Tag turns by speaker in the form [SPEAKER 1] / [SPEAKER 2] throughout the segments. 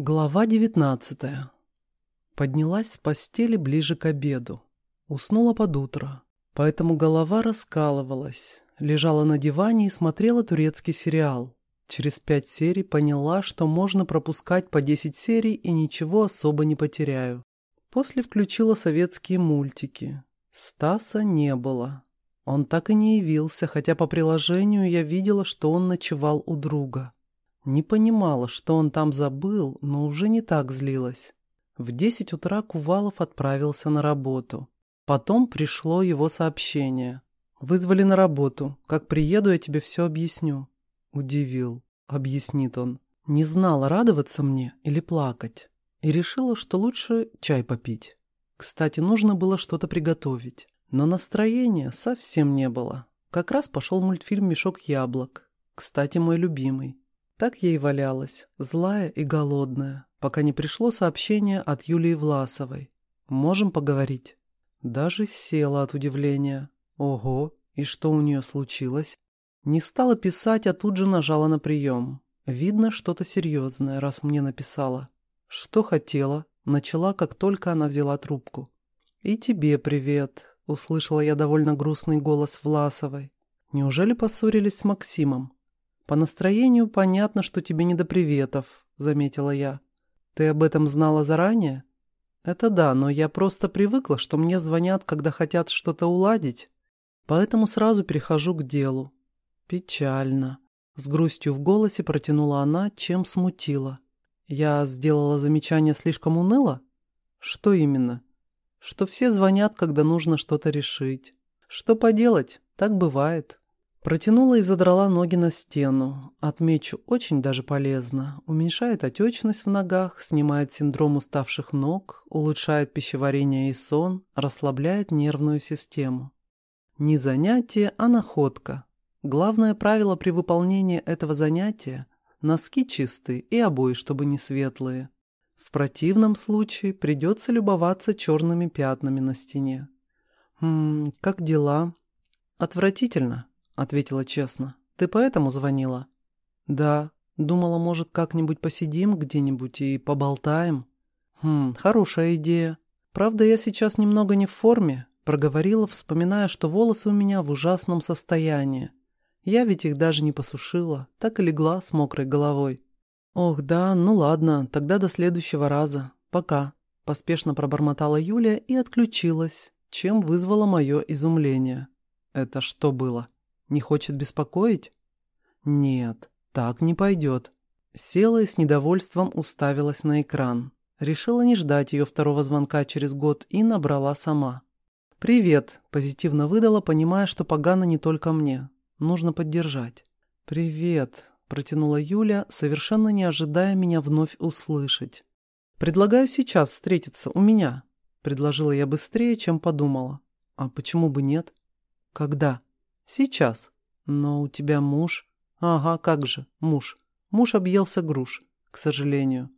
[SPEAKER 1] Глава девятнадцатая. Поднялась с постели ближе к обеду. Уснула под утро, поэтому голова раскалывалась. Лежала на диване и смотрела турецкий сериал. Через пять серий поняла, что можно пропускать по десять серий и ничего особо не потеряю. После включила советские мультики. Стаса не было. Он так и не явился, хотя по приложению я видела, что он ночевал у друга. Не понимала, что он там забыл, но уже не так злилась. В десять утра Кувалов отправился на работу. Потом пришло его сообщение. «Вызвали на работу. Как приеду, я тебе все объясню». Удивил, объяснит он. Не знала, радоваться мне или плакать. И решила, что лучше чай попить. Кстати, нужно было что-то приготовить. Но настроения совсем не было. Как раз пошел мультфильм «Мешок яблок». Кстати, мой любимый. Так я и валялась, злая и голодная, пока не пришло сообщение от Юлии Власовой. «Можем поговорить?» Даже села от удивления. Ого, и что у нее случилось? Не стала писать, а тут же нажала на прием. Видно, что-то серьезное, раз мне написала. Что хотела, начала, как только она взяла трубку. «И тебе привет», — услышала я довольно грустный голос Власовой. «Неужели поссорились с Максимом?» «По настроению понятно, что тебе не до приветов», — заметила я. «Ты об этом знала заранее?» «Это да, но я просто привыкла, что мне звонят, когда хотят что-то уладить, поэтому сразу перехожу к делу». «Печально», — с грустью в голосе протянула она, чем смутила. «Я сделала замечание слишком уныло?» «Что именно?» «Что все звонят, когда нужно что-то решить. Что поделать, так бывает». Протянула и задрала ноги на стену. Отмечу, очень даже полезно. Уменьшает отечность в ногах, снимает синдром уставших ног, улучшает пищеварение и сон, расслабляет нервную систему. Не занятие, а находка. Главное правило при выполнении этого занятия – носки чистые и обои, чтобы не светлые. В противном случае придется любоваться черными пятнами на стене. «Ммм, как дела?» «Отвратительно ответила честно. «Ты поэтому звонила?» «Да. Думала, может, как-нибудь посидим где-нибудь и поболтаем?» «Хм, хорошая идея. Правда, я сейчас немного не в форме», — проговорила, вспоминая, что волосы у меня в ужасном состоянии. Я ведь их даже не посушила, так и легла с мокрой головой. «Ох, да, ну ладно, тогда до следующего раза. Пока», — поспешно пробормотала Юлия и отключилась, чем вызвало мое изумление. «Это что было?» Не хочет беспокоить? Нет, так не пойдет. Села и с недовольством уставилась на экран. Решила не ждать ее второго звонка через год и набрала сама. «Привет», — позитивно выдала, понимая, что погано не только мне. Нужно поддержать. «Привет», — протянула Юля, совершенно не ожидая меня вновь услышать. «Предлагаю сейчас встретиться у меня», — предложила я быстрее, чем подумала. «А почему бы нет?» «Когда?» «Сейчас. Но у тебя муж...» «Ага, как же, муж. Муж объелся груш, к сожалению.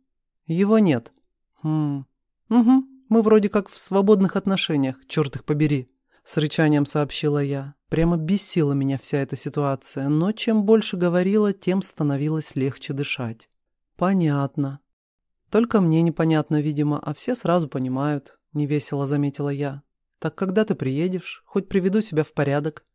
[SPEAKER 1] Его нет». «Хм... Угу, мы вроде как в свободных отношениях, черт их побери», — с рычанием сообщила я. Прямо бесила меня вся эта ситуация, но чем больше говорила, тем становилось легче дышать. «Понятно. Только мне непонятно, видимо, а все сразу понимают», — невесело заметила я. «Так когда ты приедешь? Хоть приведу себя в порядок».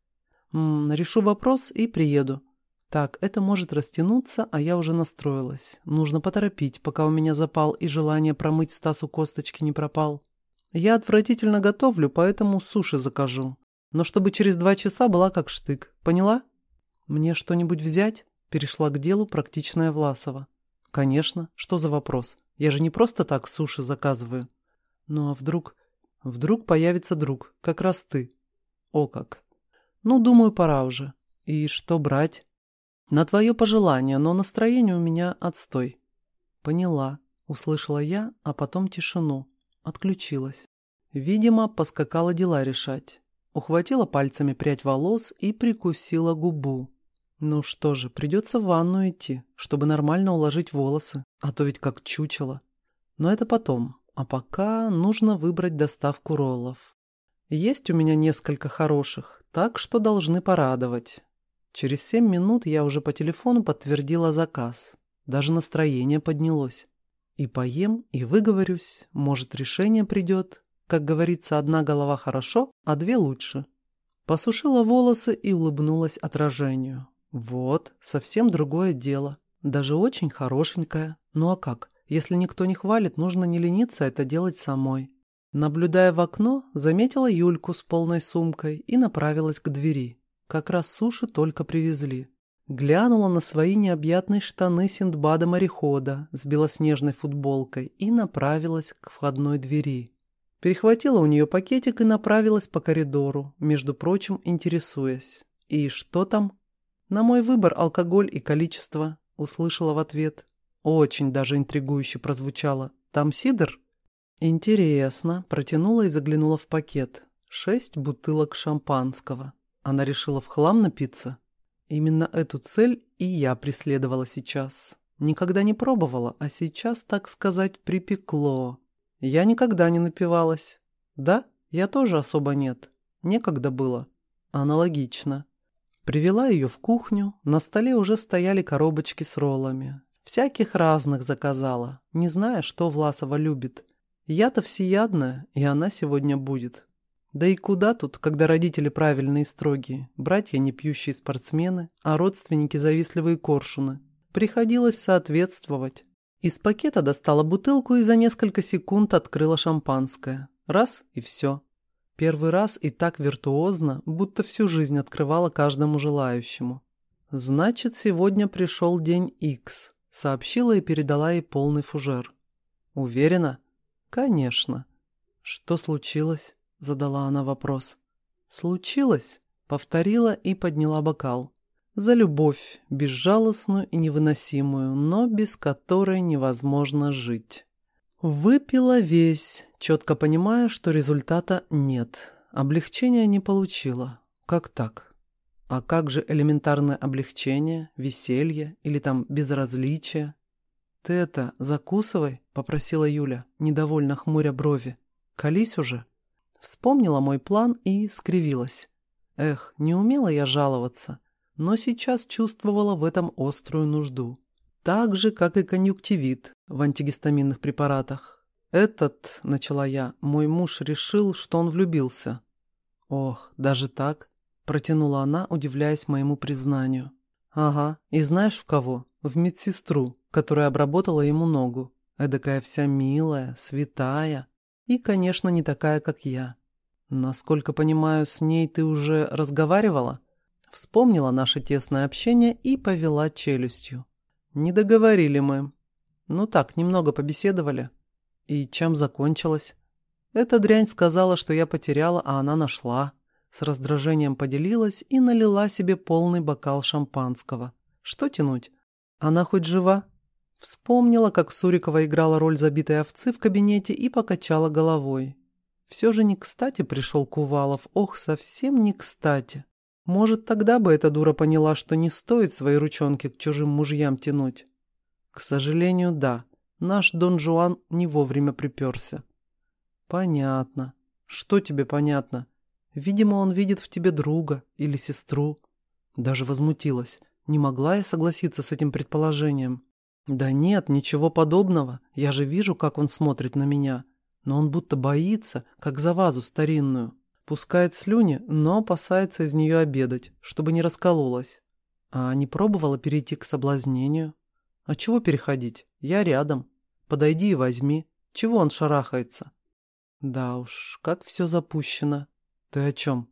[SPEAKER 1] Решу вопрос и приеду. Так, это может растянуться, а я уже настроилась. Нужно поторопить, пока у меня запал и желание промыть Стасу косточки не пропал. Я отвратительно готовлю, поэтому суши закажу. Но чтобы через два часа была как штык. Поняла? Мне что-нибудь взять? Перешла к делу практичная Власова. Конечно. Что за вопрос? Я же не просто так суши заказываю. Ну а вдруг... Вдруг появится друг, как раз ты. О как. Ну, думаю, пора уже. И что брать? На твое пожелание, но настроение у меня отстой. Поняла. Услышала я, а потом тишину. Отключилась. Видимо, поскакала дела решать. Ухватила пальцами прядь волос и прикусила губу. Ну что же, придется в ванну идти, чтобы нормально уложить волосы, а то ведь как чучело. Но это потом. А пока нужно выбрать доставку роллов. Есть у меня несколько хороших, так что должны порадовать. Через семь минут я уже по телефону подтвердила заказ. Даже настроение поднялось. И поем, и выговорюсь, может, решение придет. Как говорится, одна голова хорошо, а две лучше. Посушила волосы и улыбнулась отражению. Вот, совсем другое дело. Даже очень хорошенькое. Ну а как? Если никто не хвалит, нужно не лениться это делать самой. Наблюдая в окно, заметила Юльку с полной сумкой и направилась к двери. Как раз суши только привезли. Глянула на свои необъятные штаны Синдбада-морехода с белоснежной футболкой и направилась к входной двери. Перехватила у нее пакетик и направилась по коридору, между прочим, интересуясь. «И что там?» «На мой выбор алкоголь и количество», — услышала в ответ. Очень даже интригующе прозвучало. «Там сидр?» «Интересно», — протянула и заглянула в пакет. Шесть бутылок шампанского. Она решила в хлам напиться? Именно эту цель и я преследовала сейчас. Никогда не пробовала, а сейчас, так сказать, припекло. Я никогда не напивалась. Да, я тоже особо нет. Некогда было. Аналогично. Привела ее в кухню, на столе уже стояли коробочки с роллами. Всяких разных заказала, не зная, что Власова любит. Я-то всеядная, и она сегодня будет. Да и куда тут, когда родители правильные и строгие, братья не пьющие спортсмены, а родственники завистливые коршуны. Приходилось соответствовать. Из пакета достала бутылку и за несколько секунд открыла шампанское. Раз и все. Первый раз и так виртуозно, будто всю жизнь открывала каждому желающему. «Значит, сегодня пришел день Икс», — сообщила и передала ей полный фужер. «Уверена?» «Конечно». «Что случилось?» — задала она вопрос. «Случилось?» — повторила и подняла бокал. «За любовь, безжалостную и невыносимую, но без которой невозможно жить». Выпила весь, четко понимая, что результата нет. Облегчения не получила. Как так? А как же элементарное облегчение, веселье или там безразличие? «Ты это, закусывай», — попросила Юля, недовольно хмуря брови. «Колись уже». Вспомнила мой план и скривилась. Эх, не умела я жаловаться, но сейчас чувствовала в этом острую нужду. Так же, как и конъюнктивит в антигистаминных препаратах. Этот, начала я, мой муж решил, что он влюбился. Ох, даже так? Протянула она, удивляясь моему признанию. Ага, и знаешь в кого? В медсестру, которая обработала ему ногу. Эдакая вся милая, святая. И, конечно, не такая, как я. Насколько понимаю, с ней ты уже разговаривала? Вспомнила наше тесное общение и повела челюстью. Не договорили мы. Ну так, немного побеседовали. И чем закончилось? Эта дрянь сказала, что я потеряла, а она нашла. С раздражением поделилась и налила себе полный бокал шампанского. Что тянуть? Она хоть жива? Вспомнила, как Сурикова играла роль забитой овцы в кабинете и покачала головой. Все же не кстати пришел Кувалов, ох, совсем не кстати. Может, тогда бы эта дура поняла, что не стоит свои ручонки к чужим мужьям тянуть. К сожалению, да, наш Дон Жуан не вовремя приперся. Понятно. Что тебе понятно? Видимо, он видит в тебе друга или сестру. Даже возмутилась. Не могла я согласиться с этим предположением. «Да нет, ничего подобного. Я же вижу, как он смотрит на меня. Но он будто боится, как за вазу старинную. Пускает слюни, но опасается из нее обедать, чтобы не раскололась. А не пробовала перейти к соблазнению? А чего переходить? Я рядом. Подойди и возьми. Чего он шарахается? Да уж, как все запущено. Ты о чем?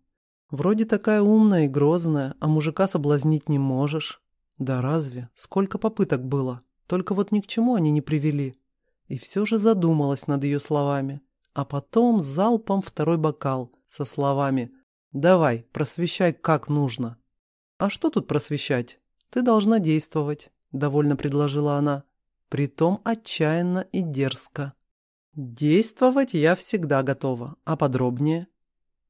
[SPEAKER 1] Вроде такая умная и грозная, а мужика соблазнить не можешь. Да разве? Сколько попыток было? Только вот ни к чему они не привели. И все же задумалась над ее словами. А потом залпом второй бокал со словами «Давай, просвещай как нужно». «А что тут просвещать? Ты должна действовать», — довольно предложила она. Притом отчаянно и дерзко. «Действовать я всегда готова. А подробнее?»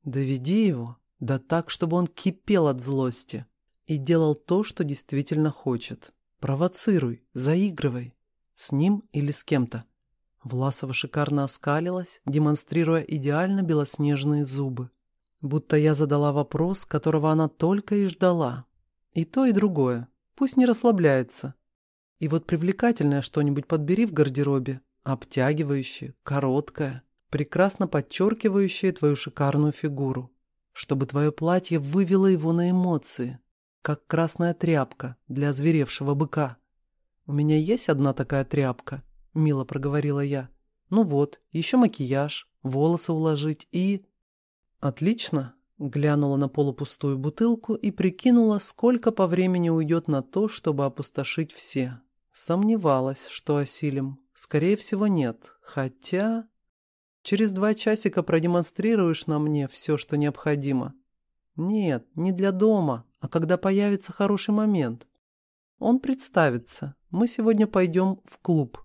[SPEAKER 1] «Доведи его, да так, чтобы он кипел от злости и делал то, что действительно хочет. Провоцируй, заигрывай. С ним или с кем-то. Власова шикарно оскалилась, демонстрируя идеально белоснежные зубы. Будто я задала вопрос, которого она только и ждала. И то, и другое. Пусть не расслабляется. И вот привлекательное что-нибудь подбери в гардеробе, обтягивающее, короткое, прекрасно подчеркивающее твою шикарную фигуру, чтобы твое платье вывело его на эмоции, как красная тряпка для озверевшего быка. «У меня есть одна такая тряпка», — мило проговорила я. «Ну вот, еще макияж, волосы уложить и...» «Отлично», — глянула на полупустую бутылку и прикинула, сколько по времени уйдет на то, чтобы опустошить все. Сомневалась, что осилим. Скорее всего, нет. Хотя... Через два часика продемонстрируешь на мне все, что необходимо. Нет, не для дома, а когда появится хороший момент. Он представится. Мы сегодня пойдем в клуб.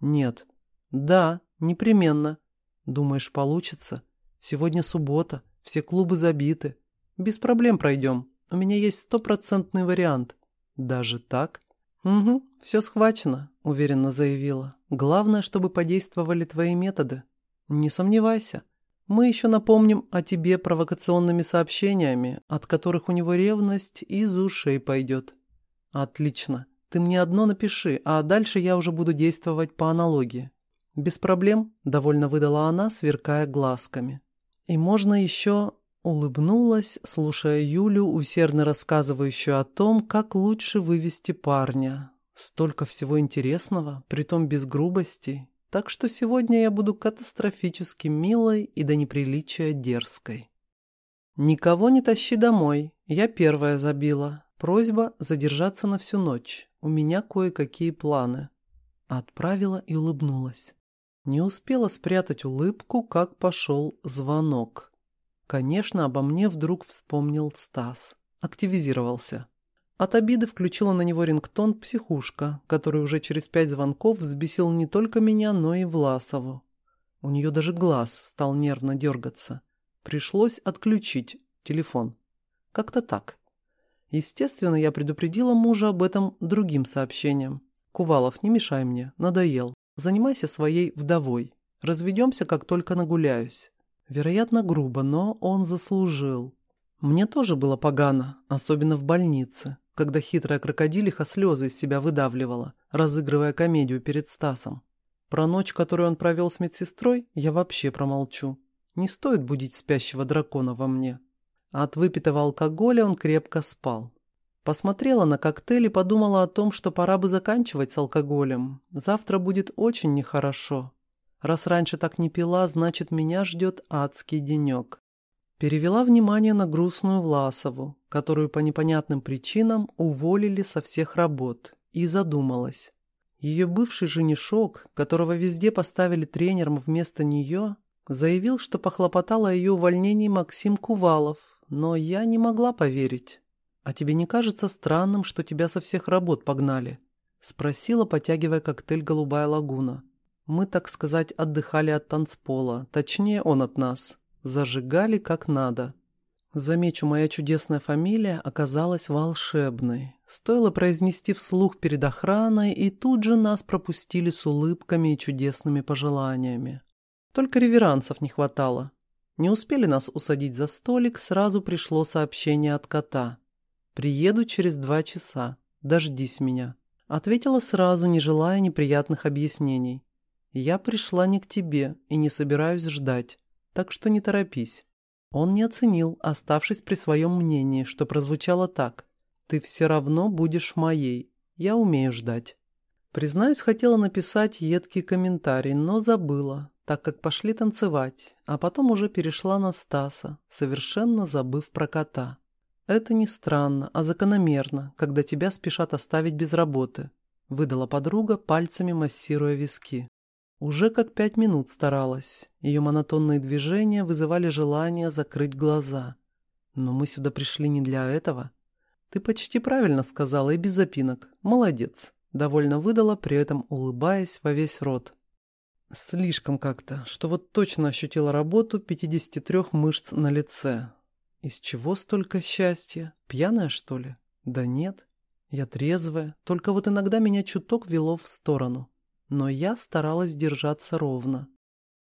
[SPEAKER 1] Нет. Да, непременно. Думаешь, получится? Сегодня суббота, все клубы забиты. Без проблем пройдем. У меня есть стопроцентный вариант. Даже так? Угу, все схвачено, уверенно заявила. Главное, чтобы подействовали твои методы. Не сомневайся. Мы еще напомним о тебе провокационными сообщениями, от которых у него ревность из ушей пойдет. Отлично. Ты мне одно напиши, а дальше я уже буду действовать по аналогии. Без проблем, довольно выдала она, сверкая глазками. И можно еще... Улыбнулась, слушая Юлю, усердно рассказывающую о том, как лучше вывести парня. Столько всего интересного, притом без грубости, так что сегодня я буду катастрофически милой и до неприличия дерзкой. «Никого не тащи домой. Я первая забила. Просьба задержаться на всю ночь. У меня кое-какие планы». Отправила и улыбнулась. Не успела спрятать улыбку, как пошел звонок. Конечно, обо мне вдруг вспомнил Стас. Активизировался. От обиды включила на него рингтон психушка, который уже через пять звонков взбесил не только меня, но и Власову. У нее даже глаз стал нервно дергаться. Пришлось отключить телефон. Как-то так. Естественно, я предупредила мужа об этом другим сообщением. «Кувалов, не мешай мне, надоел. Занимайся своей вдовой. Разведемся, как только нагуляюсь». Вероятно, грубо, но он заслужил. Мне тоже было погано, особенно в больнице когда хитрая крокодилиха слезы из себя выдавливала, разыгрывая комедию перед Стасом. Про ночь, которую он провел с медсестрой, я вообще промолчу. Не стоит будить спящего дракона во мне. от выпитого алкоголя он крепко спал. Посмотрела на коктейль и подумала о том, что пора бы заканчивать с алкоголем. Завтра будет очень нехорошо. Раз раньше так не пила, значит, меня ждет адский денек. Перевела внимание на грустную Власову, которую по непонятным причинам уволили со всех работ, и задумалась. Ее бывший женишок, которого везде поставили тренером вместо нее, заявил, что похлопотал о ее увольнении Максим Кувалов, но я не могла поверить. «А тебе не кажется странным, что тебя со всех работ погнали?» — спросила, потягивая коктейль «Голубая лагуна». Мы, так сказать, отдыхали от танцпола, точнее, он от нас. Зажигали как надо. Замечу, моя чудесная фамилия оказалась волшебной. Стоило произнести вслух перед охраной, и тут же нас пропустили с улыбками и чудесными пожеланиями. Только реверансов не хватало. Не успели нас усадить за столик, сразу пришло сообщение от кота. «Приеду через два часа. Дождись меня». Ответила сразу, не желая неприятных объяснений. «Я пришла не к тебе и не собираюсь ждать так что не торопись. Он не оценил, оставшись при своем мнении, что прозвучало так. «Ты все равно будешь моей. Я умею ждать». Признаюсь, хотела написать едкий комментарий, но забыла, так как пошли танцевать, а потом уже перешла на Стаса, совершенно забыв про кота. «Это не странно, а закономерно, когда тебя спешат оставить без работы», выдала подруга, пальцами массируя виски. Уже как пять минут старалась. Ее монотонные движения вызывали желание закрыть глаза. Но мы сюда пришли не для этого. Ты почти правильно сказала и без запинок. Молодец. Довольно выдала, при этом улыбаясь во весь рот. Слишком как-то, что вот точно ощутила работу 53 мышц на лице. Из чего столько счастья? Пьяная, что ли? Да нет. Я трезвая, только вот иногда меня чуток вело в сторону но я старалась держаться ровно.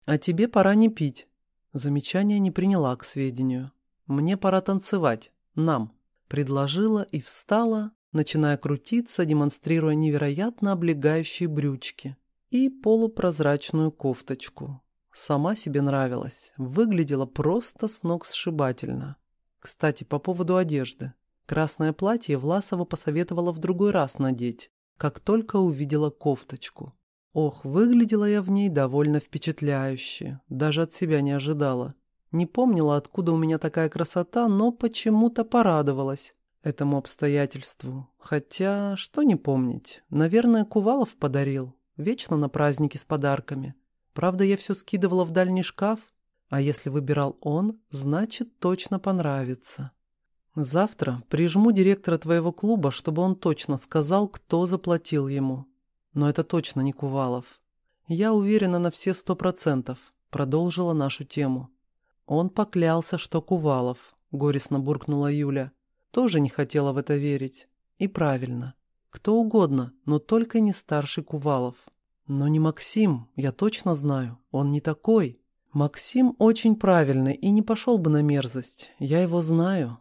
[SPEAKER 1] «А тебе пора не пить». Замечание не приняла к сведению. «Мне пора танцевать. Нам». Предложила и встала, начиная крутиться, демонстрируя невероятно облегающие брючки и полупрозрачную кофточку. Сама себе нравилась, выглядела просто с ног сшибательно. Кстати, по поводу одежды. Красное платье Власова посоветовала в другой раз надеть, как только увидела кофточку. Ох, выглядела я в ней довольно впечатляюще, даже от себя не ожидала. Не помнила, откуда у меня такая красота, но почему-то порадовалась этому обстоятельству. Хотя, что не помнить, наверное, Кувалов подарил, вечно на празднике с подарками. Правда, я все скидывала в дальний шкаф, а если выбирал он, значит, точно понравится. Завтра прижму директора твоего клуба, чтобы он точно сказал, кто заплатил ему. Но это точно не Кувалов. Я уверена на все сто процентов, продолжила нашу тему. Он поклялся, что Кувалов, горестно буркнула Юля. Тоже не хотела в это верить. И правильно. Кто угодно, но только не старший Кувалов. Но не Максим, я точно знаю. Он не такой. Максим очень правильный и не пошел бы на мерзость. Я его знаю.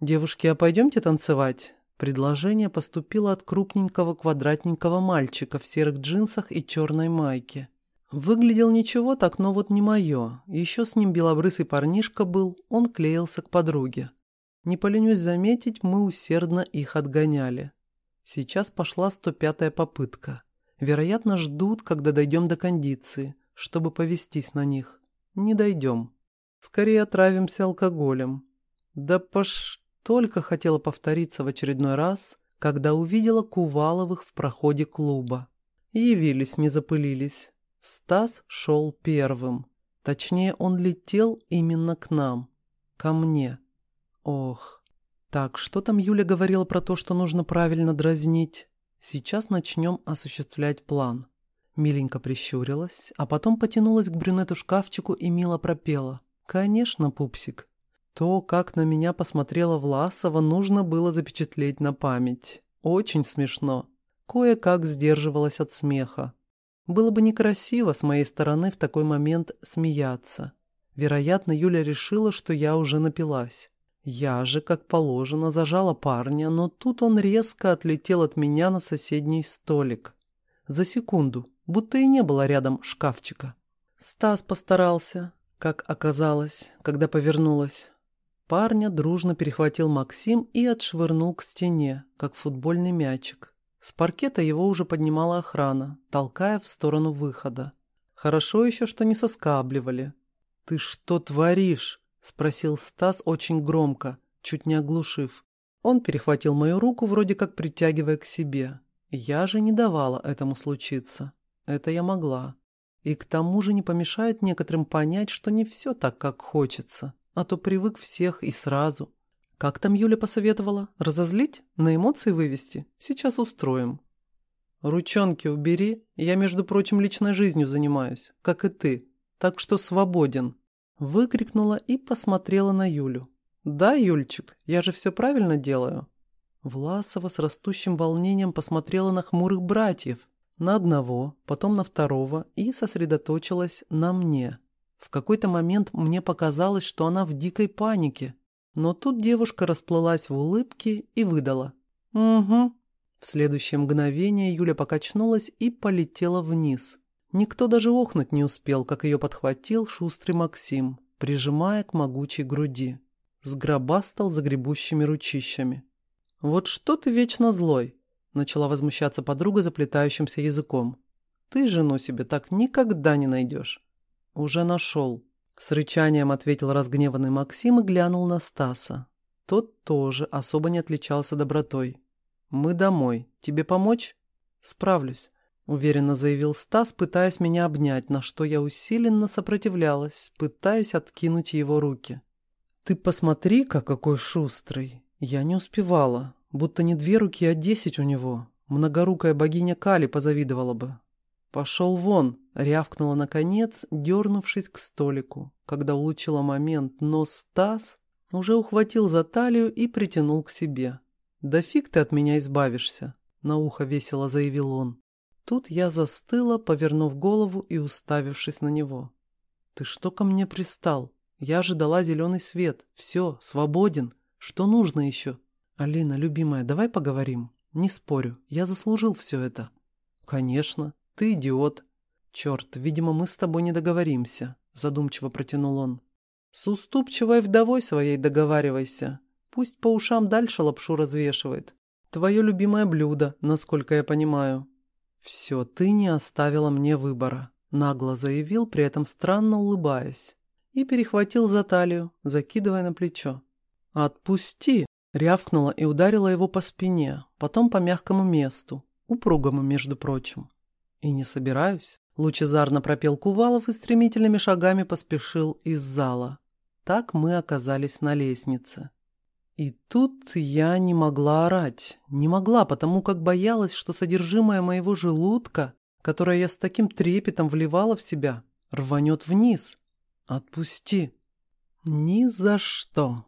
[SPEAKER 1] «Девушки, а пойдемте танцевать?» Предложение поступило от крупненького квадратненького мальчика в серых джинсах и черной майке. Выглядел ничего так, но вот не мое. Еще с ним белобрысый парнишка был, он клеился к подруге. Не поленюсь заметить, мы усердно их отгоняли. Сейчас пошла 105-я попытка. Вероятно, ждут, когда дойдем до кондиции, чтобы повестись на них. Не дойдем. Скорее отравимся алкоголем. Да пош... Только хотела повториться в очередной раз, когда увидела Куваловых в проходе клуба. Явились, не запылились. Стас шел первым. Точнее, он летел именно к нам. Ко мне. Ох. Так, что там Юля говорила про то, что нужно правильно дразнить? Сейчас начнем осуществлять план. Миленько прищурилась, а потом потянулась к брюнету-шкафчику и мило пропела. «Конечно, пупсик». То, как на меня посмотрела Власова, нужно было запечатлеть на память. Очень смешно. Кое-как сдерживалась от смеха. Было бы некрасиво с моей стороны в такой момент смеяться. Вероятно, Юля решила, что я уже напилась. Я же, как положено, зажала парня, но тут он резко отлетел от меня на соседний столик. За секунду, будто и не было рядом шкафчика. Стас постарался, как оказалось, когда повернулась. Парня дружно перехватил Максим и отшвырнул к стене, как футбольный мячик. С паркета его уже поднимала охрана, толкая в сторону выхода. Хорошо еще, что не соскабливали. «Ты что творишь?» — спросил Стас очень громко, чуть не оглушив. Он перехватил мою руку, вроде как притягивая к себе. Я же не давала этому случиться. Это я могла. И к тому же не помешает некоторым понять, что не все так, как хочется, а то привык всех и сразу. Как там Юля посоветовала? Разозлить? На эмоции вывести? Сейчас устроим. Ручонки убери, я, между прочим, личной жизнью занимаюсь, как и ты, так что свободен. Выкрикнула и посмотрела на Юлю. Да, Юльчик, я же все правильно делаю. Власова с растущим волнением посмотрела на хмурых братьев, на одного, потом на второго и сосредоточилась на мне. В какой-то момент мне показалось, что она в дикой панике, но тут девушка расплылась в улыбке и выдала. «Угу». В следующее мгновение Юля покачнулась и полетела вниз. Никто даже охнуть не успел, как ее подхватил шустрый Максим, прижимая к могучей груди. Сгробастал загребущими ручищами. «Вот что ты вечно злой?» — начала возмущаться подруга заплетающимся языком. «Ты жену себе так никогда не найдешь». «Уже нашел», с рычанием ответил разгневанный Максим и глянул на Стаса. Тот тоже особо не отличался добротой. «Мы домой. Тебе помочь?» «Справлюсь», — уверенно заявил Стас, пытаясь меня обнять, на что я усиленно сопротивлялась, пытаясь откинуть его руки. «Ты посмотри-ка, какой шустрый!» Я не успевала, будто не две руки, а десять у него. Многорукая богиня Кали позавидовала бы. «Пошел вон!» — рявкнула наконец, дернувшись к столику, когда улучила момент, но Стас уже ухватил за талию и притянул к себе. «Да фиг ты от меня избавишься!» — на ухо весело заявил он. Тут я застыла, повернув голову и уставившись на него. «Ты что ко мне пристал? Я ожидала зеленый свет. Все, свободен. Что нужно еще?» «Алина, любимая, давай поговорим». Не спорю, я заслужил все это. Конечно, ты идиот. Черт, видимо, мы с тобой не договоримся, задумчиво протянул он. С уступчивой вдовой своей договаривайся. Пусть по ушам дальше лапшу развешивает. Твое любимое блюдо, насколько я понимаю. Все, ты не оставила мне выбора, нагло заявил, при этом странно улыбаясь, и перехватил за талию, закидывая на плечо. «Отпусти!» — рявкнула и ударила его по спине, потом по мягкому месту, упругому, между прочим. «И не собираюсь», — лучезарно пропел Кувалов и стремительными шагами поспешил из зала. Так мы оказались на лестнице. И тут я не могла орать. Не могла, потому как боялась, что содержимое моего желудка, которое я с таким трепетом вливала в себя, рванет вниз. «Отпусти!» «Ни за что!»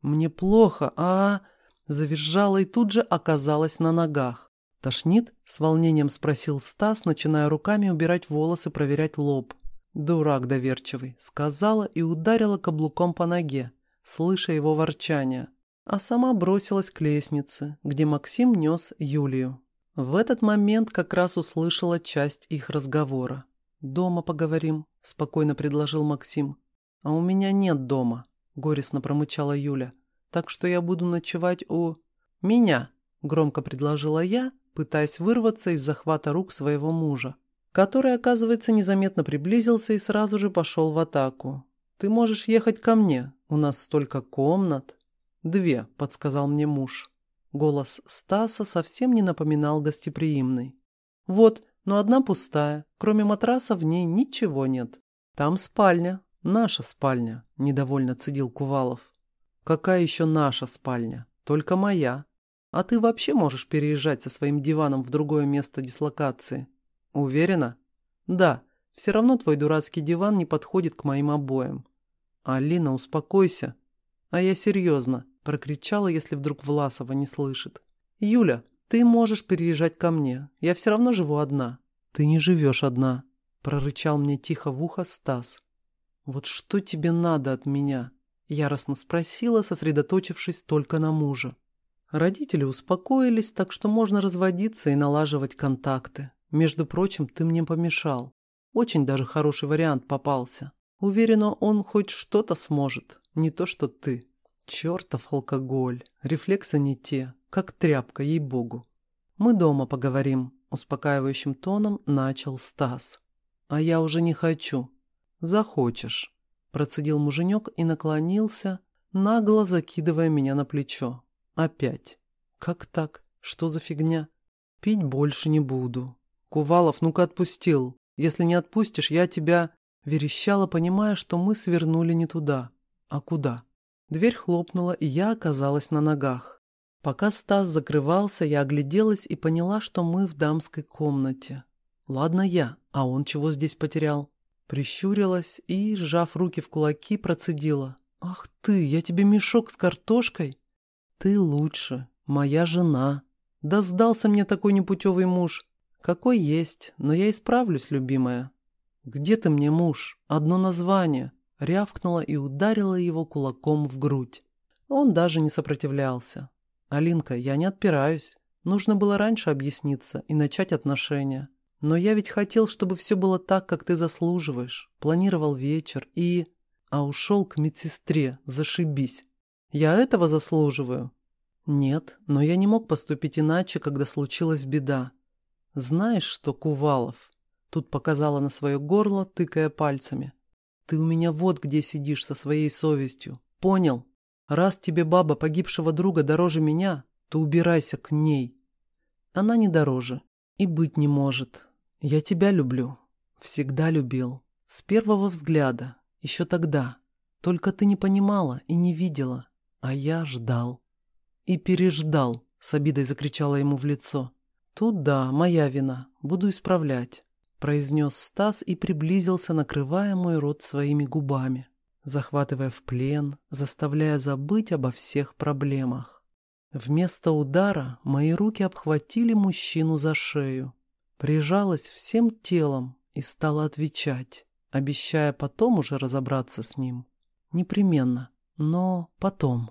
[SPEAKER 1] «Мне плохо, а...» Завизжала и тут же оказалась на ногах. «Тошнит?» — с волнением спросил Стас, начиная руками убирать волосы, проверять лоб. «Дурак доверчивый», — сказала и ударила каблуком по ноге, слыша его ворчание. А сама бросилась к лестнице, где Максим нес Юлию. В этот момент как раз услышала часть их разговора. «Дома поговорим», — спокойно предложил Максим. «А у меня нет дома», горестно промычала Юля. Так что я буду ночевать у... Меня, громко предложила я, пытаясь вырваться из захвата рук своего мужа, который, оказывается, незаметно приблизился и сразу же пошел в атаку. «Ты можешь ехать ко мне, у нас столько комнат». «Две», — подсказал мне муж. Голос Стаса совсем не напоминал гостеприимный. «Вот, но одна пустая, кроме матраса в ней ничего нет. Там спальня, «Наша спальня», — недовольно цедил Кувалов. «Какая еще наша спальня? Только моя. А ты вообще можешь переезжать со своим диваном в другое место дислокации? Уверена? Да, все равно твой дурацкий диван не подходит к моим обоям. Алина, успокойся. А я серьезно, прокричала, если вдруг Власова не слышит. Юля, ты можешь переезжать ко мне. Я все равно живу одна. Ты не живешь одна, прорычал мне тихо в ухо Стас. «Вот что тебе надо от меня?» — яростно спросила, сосредоточившись только на муже. Родители успокоились, так что можно разводиться и налаживать контакты. Между прочим, ты мне помешал. Очень даже хороший вариант попался. Уверена, он хоть что-то сможет, не то что ты. Чертов алкоголь, рефлексы не те, как тряпка, ей-богу. Мы дома поговорим, успокаивающим тоном начал Стас. А я уже не хочу. «Захочешь», – процедил муженек и наклонился, нагло закидывая меня на плечо. «Опять. Как так? Что за фигня? Пить больше не буду. Кувалов, ну-ка отпустил. Если не отпустишь, я тебя...» Верещала, понимая, что мы свернули не туда. А куда? Дверь хлопнула, и я оказалась на ногах. Пока Стас закрывался, я огляделась и поняла, что мы в дамской комнате. Ладно я, а он чего здесь потерял? Прищурилась и, сжав руки в кулаки, процедила. «Ах ты, я тебе мешок с картошкой?» «Ты лучше, моя жена. Да сдался мне такой непутевый муж. Какой есть, но я исправлюсь, любимая». «Где ты мне муж? Одно название». Рявкнула и ударила его кулаком в грудь. Он даже не сопротивлялся. «Алинка, я не отпираюсь. Нужно было раньше объясниться и начать отношения. Но я ведь хотел, чтобы все было так, как ты заслуживаешь. Планировал вечер и... А ушел к медсестре, зашибись. Я этого заслуживаю? Нет, но я не мог поступить иначе, когда случилась беда. Знаешь что, Кувалов? Тут показала на свое горло, тыкая пальцами. Ты у меня вот где сидишь со своей совестью. Понял? Раз тебе баба погибшего друга дороже меня, то убирайся к ней. Она не дороже и быть не может. Я тебя люблю. Всегда любил. С первого взгляда. Еще тогда. Только ты не понимала и не видела. А я ждал. И переждал, с обидой закричала ему в лицо. Тут да, моя вина. Буду исправлять. Произнес Стас и приблизился, накрывая мой рот своими губами, захватывая в плен, заставляя забыть обо всех проблемах. Вместо удара мои руки обхватили мужчину за шею, Прижалась всем телом и стала отвечать, обещая потом уже разобраться с ним. Непременно, но потом.